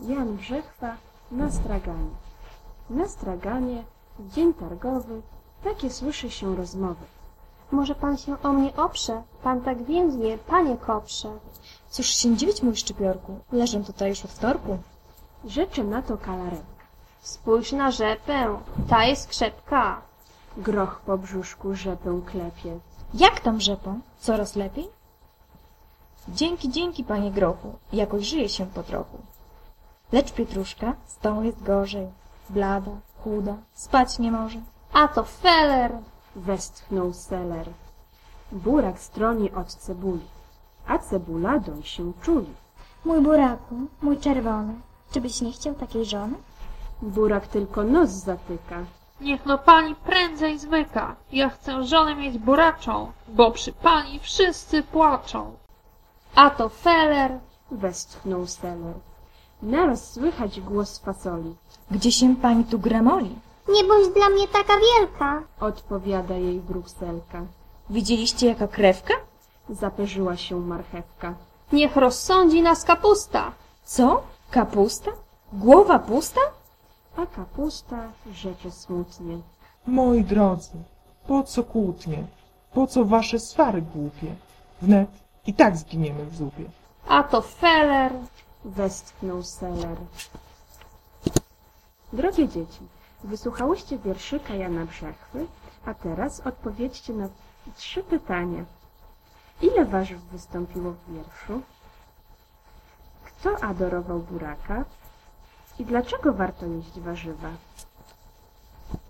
Jan Brzechwa na straganie. Na straganie, w dzień targowy, takie słyszy się rozmowy. Może pan się o mnie oprze? Pan tak więznie, panie koprze. Cóż się dziwić, mój szczypiorku? Leżę tutaj już od wtorku. Rzeczy na to kalarenka. Spójrz na rzepę, ta jest krzepka. Groch po brzuszku rzepę klepie. Jak tam rzepą? Coraz lepiej? Dzięki, dzięki, panie grochu. Jakoś żyje się po trochu. Lecz Pietruszka z tą jest gorzej. Blada, chuda, spać nie może. A to feller. Westchnął seler. Burak stroni od cebuli, a cebula doń się czuli. Mój buraku, mój czerwony, czy byś nie chciał takiej żony? Burak tylko nos zatyka. Niech no pani prędzej zwyka. Ja chcę żonę mieć buraczą, bo przy pani wszyscy płaczą. A to feller. Westchnął seler. Naraz słychać głos fasoli. Gdzie się pani tu gramoli? Nie bądź dla mnie taka wielka. Odpowiada jej brukselka. Widzieliście jaka krewka? Zaperzyła się marchewka. Niech rozsądzi nas kapusta. Co? Kapusta? Głowa pusta? A kapusta rzeczy smutnie. Moi drodzy, po co kłótnie? Po co wasze swary głupie? Wnet i tak zginiemy w zupie. A to feller. Westchnął seler. Drogie dzieci, wysłuchałyście wierszyka Jana Brzechwy, a teraz odpowiedzcie na trzy pytania. Ile warzyw wystąpiło w wierszu? Kto adorował buraka? I dlaczego warto jeść warzywa?